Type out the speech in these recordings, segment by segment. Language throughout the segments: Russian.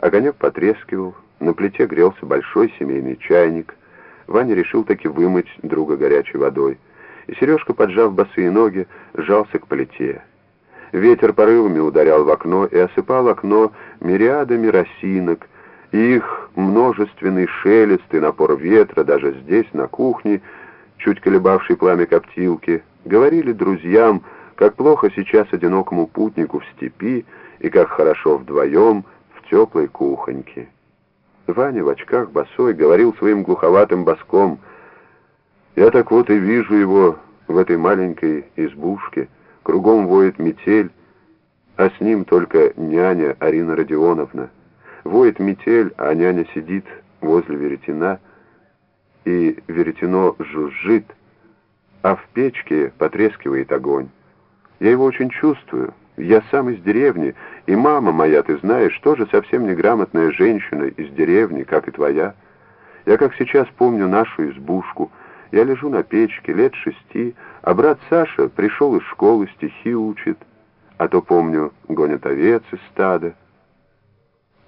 Огонек потрескивал, на плите грелся большой семейный чайник. Ваня решил таки вымыть друга горячей водой. И Сережка, поджав босые ноги, сжался к плите. Ветер порывами ударял в окно и осыпал окно мириадами росинок, их множественный шелест и напор ветра даже здесь, на кухне, чуть колебавший пламя коптилки, говорили друзьям, как плохо сейчас одинокому путнику в степи и как хорошо вдвоем теплой кухоньке. Ваня в очках босой говорил своим глуховатым боском, «Я так вот и вижу его в этой маленькой избушке, кругом воет метель, а с ним только няня Арина Родионовна». Воет метель, а няня сидит возле веретена, и веретено жужжит, а в печке потрескивает огонь. Я его очень чувствую. Я сам из деревни, и мама моя, ты знаешь, тоже совсем неграмотная женщина из деревни, как и твоя. Я как сейчас помню нашу избушку. Я лежу на печке, лет шести, а брат Саша пришел из школы, стихи учит. А то, помню, гонят овец из стада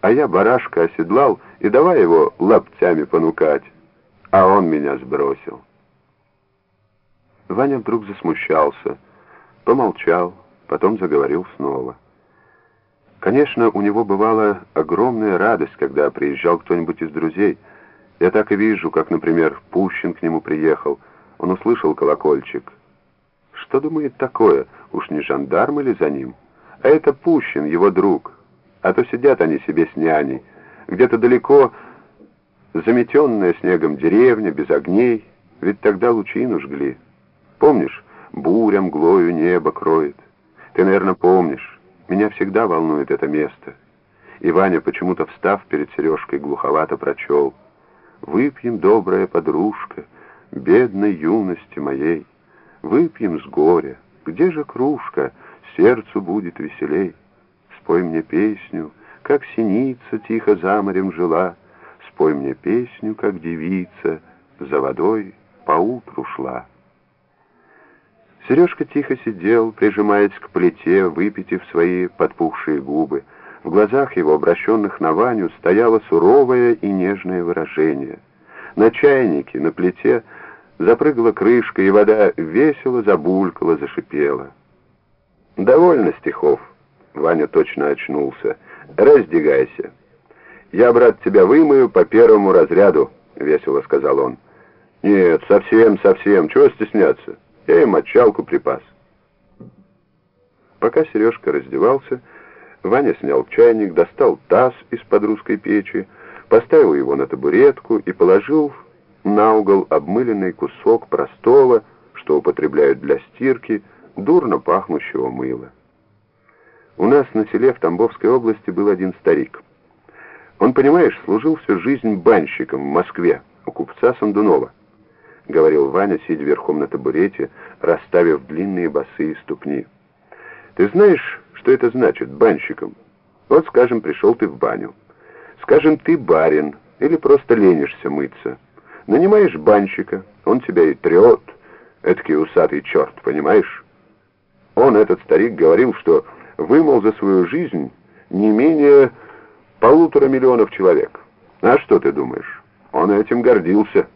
а я барашка оседлал и давай его лаптями понукать, а он меня сбросил. Ваня вдруг засмущался, помолчал, потом заговорил снова. Конечно, у него бывала огромная радость, когда приезжал кто-нибудь из друзей. Я так и вижу, как, например, Пущин к нему приехал. Он услышал колокольчик. Что думает такое? Уж не жандарм или за ним? А это Пущин, его друг. А то сидят они себе с няней, где-то далеко, заметенная снегом деревня, без огней, ведь тогда лучину жгли. Помнишь, буря мглою небо кроет. Ты, наверное, помнишь. Меня всегда волнует это место. И Ваня, почему-то встав перед Сережкой, глуховато прочел. «Выпьем, добрая подружка, бедной юности моей. Выпьем с горя, где же кружка, сердцу будет веселей». Спой мне песню, как синица тихо за морем жила. Спой мне песню, как девица за водой поутру шла. Сережка тихо сидел, прижимаясь к плите, выпитив свои подпухшие губы. В глазах его, обращенных на Ваню, стояло суровое и нежное выражение. На чайнике, на плите запрыгала крышка, и вода весело забулькала, зашипела. «Довольно стихов», Ваня точно очнулся. «Раздягайся. Я, брат, тебя вымою по первому разряду», — весело сказал он. «Нет, совсем, совсем. Чего стесняться? Я им мочалку припас». Пока Сережка раздевался, Ваня снял чайник, достал таз из-под русской печи, поставил его на табуретку и положил на угол обмыленный кусок простого, что употребляют для стирки, дурно пахнущего мыла. У нас на селе в Тамбовской области был один старик. Он, понимаешь, служил всю жизнь банщиком в Москве, у купца Сандунова. Говорил Ваня, сидя верхом на табурете, расставив длинные босые ступни. Ты знаешь, что это значит, банщиком? Вот, скажем, пришел ты в баню. Скажем, ты барин, или просто ленишься мыться. Нанимаешь банщика, он тебя и трет, эдакий усатый черт, понимаешь? Он, этот старик, говорил, что вымыл за свою жизнь не менее полутора миллионов человек. А что ты думаешь? Он этим гордился.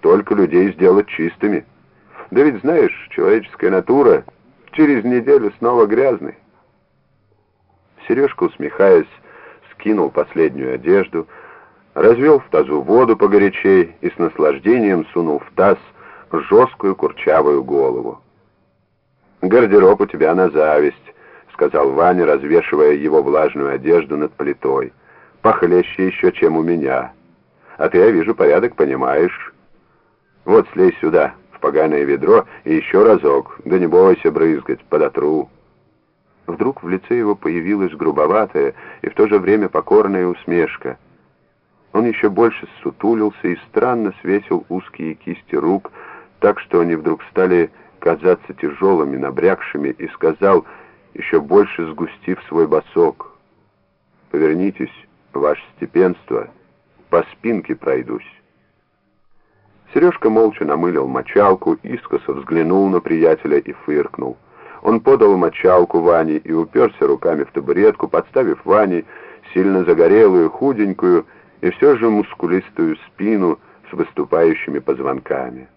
Столько людей сделать чистыми. Да ведь знаешь, человеческая натура через неделю снова грязной. Сережка, усмехаясь, скинул последнюю одежду, развел в тазу воду погорячей и с наслаждением сунул в таз жесткую курчавую голову. «Гардероб у тебя на зависть», сказал Ваня, развешивая его влажную одежду над плитой. «Похлеще еще, чем у меня. А ты, я вижу, порядок понимаешь. Вот слезь сюда, в поганое ведро, и еще разок. Да не бойся брызгать, подотру». Вдруг в лице его появилась грубоватая и в то же время покорная усмешка. Он еще больше сутулился и странно свесил узкие кисти рук, так что они вдруг стали казаться тяжелыми, набрякшими, и сказал еще больше сгустив свой босок. «Повернитесь, ваше степенство, по спинке пройдусь». Сережка молча намылил мочалку, искоса взглянул на приятеля и фыркнул. Он подал мочалку Ване и уперся руками в табуретку, подставив Ване сильно загорелую, худенькую и все же мускулистую спину с выступающими позвонками.